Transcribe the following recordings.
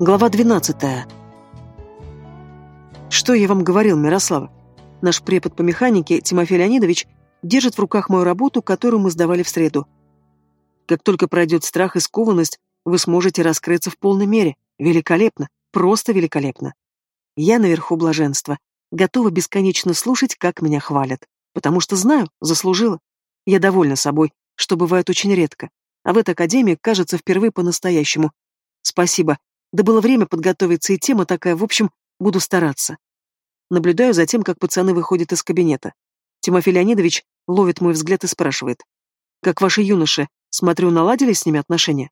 Глава 12. Что я вам говорил, Мирослава? Наш препод по механике, Тимофей Леонидович, держит в руках мою работу, которую мы сдавали в среду. Как только пройдет страх и скованность, вы сможете раскрыться в полной мере. Великолепно, просто великолепно. Я наверху блаженства, готова бесконечно слушать, как меня хвалят. Потому что знаю, заслужила. Я довольна собой, что бывает очень редко. А в этой академии, кажется, впервые по-настоящему. Спасибо. Да было время подготовиться, и тема такая, в общем, буду стараться. Наблюдаю за тем, как пацаны выходят из кабинета. Тимофей Леонидович ловит мой взгляд и спрашивает. «Как ваши юноши? Смотрю, наладили с ними отношения?»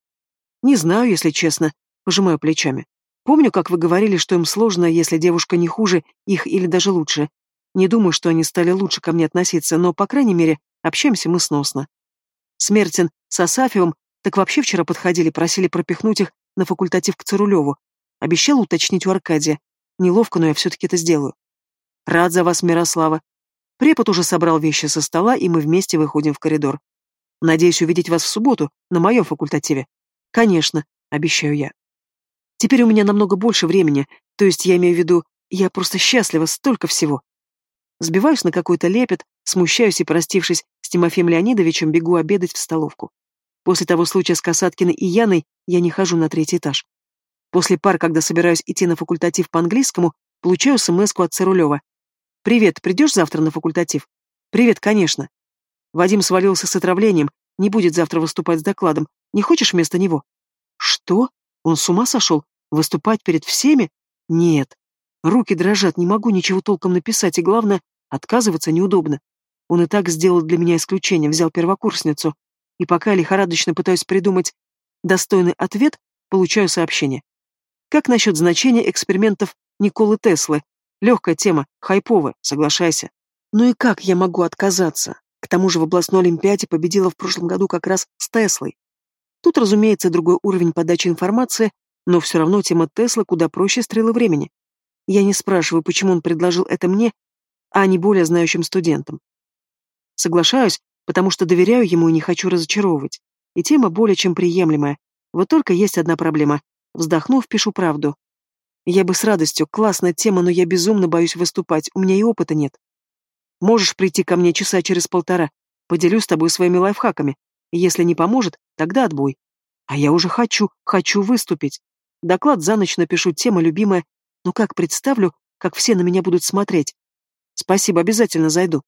«Не знаю, если честно», — пожимаю плечами. «Помню, как вы говорили, что им сложно, если девушка не хуже их или даже лучше. Не думаю, что они стали лучше ко мне относиться, но, по крайней мере, общаемся мы сносно. Смертин с Асафьевым так вообще вчера подходили, просили пропихнуть их на факультатив к Цирулеву. Обещал уточнить у Аркадия. Неловко, но я все-таки это сделаю. Рад за вас, Мирослава. Препод уже собрал вещи со стола, и мы вместе выходим в коридор. Надеюсь увидеть вас в субботу, на моем факультативе. Конечно, обещаю я. Теперь у меня намного больше времени, то есть я имею в виду, я просто счастлива, столько всего. Сбиваюсь на какой-то лепет, смущаюсь и, простившись с Тимофеем Леонидовичем, бегу обедать в столовку. После того случая с Касаткиной и Яной я не хожу на третий этаж. После пар, когда собираюсь идти на факультатив по английскому, получаю смс от Цирулева. «Привет, придешь завтра на факультатив?» «Привет, конечно». Вадим свалился с отравлением, не будет завтра выступать с докладом. Не хочешь вместо него? Что? Он с ума сошел? Выступать перед всеми? Нет. Руки дрожат, не могу ничего толком написать, и главное, отказываться неудобно. Он и так сделал для меня исключение, взял первокурсницу. И пока лихорадочно пытаюсь придумать достойный ответ, получаю сообщение. Как насчет значения экспериментов Николы Теслы? Легкая тема, хайповая, соглашайся. Ну и как я могу отказаться? К тому же в областной олимпиаде победила в прошлом году как раз с Теслой. Тут, разумеется, другой уровень подачи информации, но все равно тема Теслы куда проще стрелы времени. Я не спрашиваю, почему он предложил это мне, а не более знающим студентам. Соглашаюсь, потому что доверяю ему и не хочу разочаровывать. И тема более чем приемлемая. Вот только есть одна проблема. Вздохнув, пишу правду. Я бы с радостью, классная тема, но я безумно боюсь выступать, у меня и опыта нет. Можешь прийти ко мне часа через полтора, поделюсь с тобой своими лайфхаками. Если не поможет, тогда отбой. А я уже хочу, хочу выступить. Доклад за ночь напишу, тема любимая, но как представлю, как все на меня будут смотреть. Спасибо, обязательно зайду.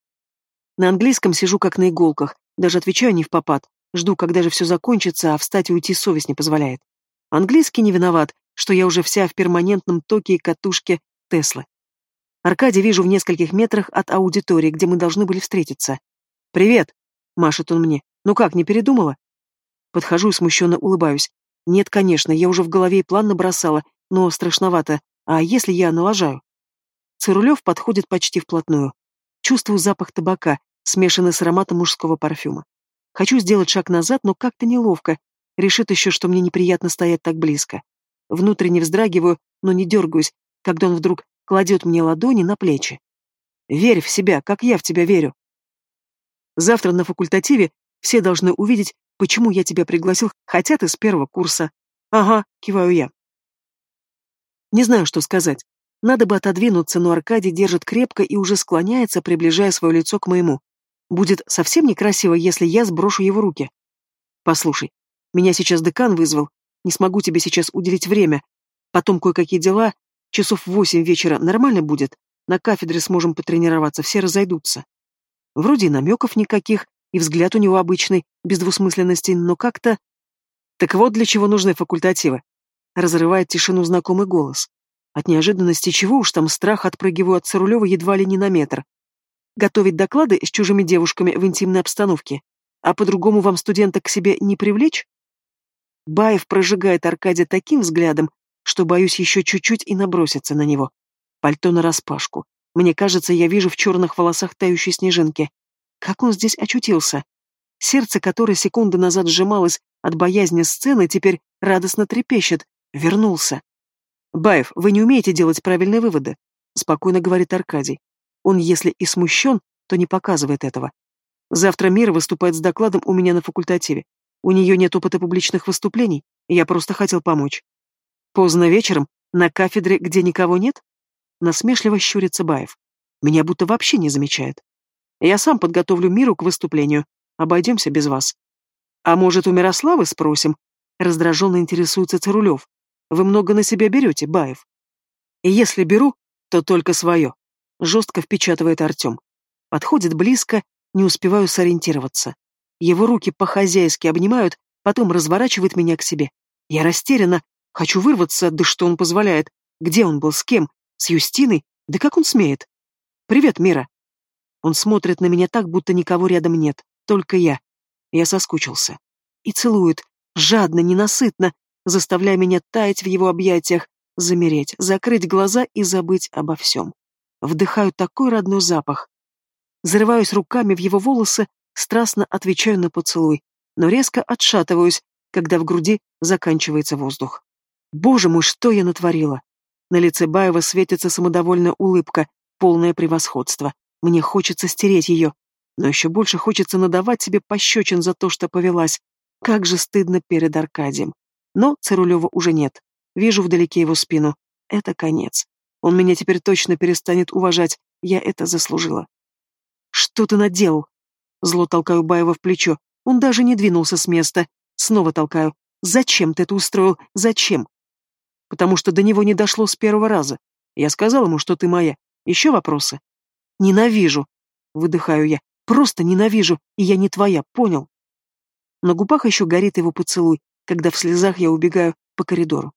На английском сижу как на иголках, даже отвечаю не в попад. Жду, когда же все закончится, а встать и уйти совесть не позволяет. Английский не виноват, что я уже вся в перманентном токе и катушке Теслы. Аркадий вижу в нескольких метрах от аудитории, где мы должны были встретиться. «Привет!» — машет он мне. «Ну как, не передумала?» Подхожу и смущенно улыбаюсь. «Нет, конечно, я уже в голове и план набросала, но страшновато. А если я налажаю?» Цирулев подходит почти вплотную. Чувствую запах табака, смешанный с ароматом мужского парфюма. Хочу сделать шаг назад, но как-то неловко. Решит еще, что мне неприятно стоять так близко. Внутренне вздрагиваю, но не дергаюсь, когда он вдруг кладет мне ладони на плечи. Верь в себя, как я в тебя верю. Завтра на факультативе все должны увидеть, почему я тебя пригласил, хотя ты с первого курса. Ага, киваю я. Не знаю, что сказать. Надо бы отодвинуться, но Аркадий держит крепко и уже склоняется, приближая свое лицо к моему. Будет совсем некрасиво, если я сброшу его руки. Послушай, меня сейчас декан вызвал. Не смогу тебе сейчас уделить время. Потом кое-какие дела. Часов восемь вечера нормально будет. На кафедре сможем потренироваться, все разойдутся. Вроде и намеков никаких, и взгляд у него обычный, без двусмысленности, но как-то... Так вот для чего нужны факультативы. Разрывает тишину знакомый голос. От неожиданности чего уж там страх отпрыгиваю от Царулева едва ли не на метр. Готовить доклады с чужими девушками в интимной обстановке. А по-другому вам студента к себе не привлечь? Баев прожигает Аркадия таким взглядом, что боюсь еще чуть-чуть и наброситься на него. Пальто нараспашку. Мне кажется, я вижу в черных волосах тающие снежинки. Как он здесь очутился? Сердце, которое секунды назад сжималось от боязни сцены, теперь радостно трепещет. Вернулся. «Баев, вы не умеете делать правильные выводы», — спокойно говорит Аркадий. Он, если и смущен, то не показывает этого. Завтра Мира выступает с докладом у меня на факультативе. У нее нет опыта публичных выступлений, я просто хотел помочь. Поздно вечером, на кафедре, где никого нет? Насмешливо щурится Баев. Меня будто вообще не замечает. Я сам подготовлю Миру к выступлению. Обойдемся без вас. А может, у Мирославы спросим? Раздраженно интересуется Царулев. Вы много на себя берете, Баев. И если беру, то только свое. Жестко впечатывает Артем. Подходит близко, не успеваю сориентироваться. Его руки по-хозяйски обнимают, потом разворачивает меня к себе. Я растеряна, хочу вырваться, да что он позволяет. Где он был, с кем? С Юстиной? Да как он смеет? «Привет, Мира!» Он смотрит на меня так, будто никого рядом нет, только я. Я соскучился. И целует, жадно, ненасытно, заставляя меня таять в его объятиях, замереть, закрыть глаза и забыть обо всем. Вдыхаю такой родной запах. Зарываюсь руками в его волосы, страстно отвечаю на поцелуй, но резко отшатываюсь, когда в груди заканчивается воздух. Боже мой, что я натворила! На лице Баева светится самодовольная улыбка, полное превосходство. Мне хочется стереть ее, но еще больше хочется надавать себе пощечин за то, что повелась. Как же стыдно перед Аркадием. Но Цирулева уже нет. Вижу вдалеке его спину. Это конец. Он меня теперь точно перестанет уважать. Я это заслужила. «Что ты наделал?» Зло толкаю Баева в плечо. Он даже не двинулся с места. Снова толкаю. «Зачем ты это устроил? Зачем?» «Потому что до него не дошло с первого раза. Я сказал ему, что ты моя. Еще вопросы?» «Ненавижу!» Выдыхаю я. «Просто ненавижу, и я не твоя, понял?» На губах еще горит его поцелуй, когда в слезах я убегаю по коридору.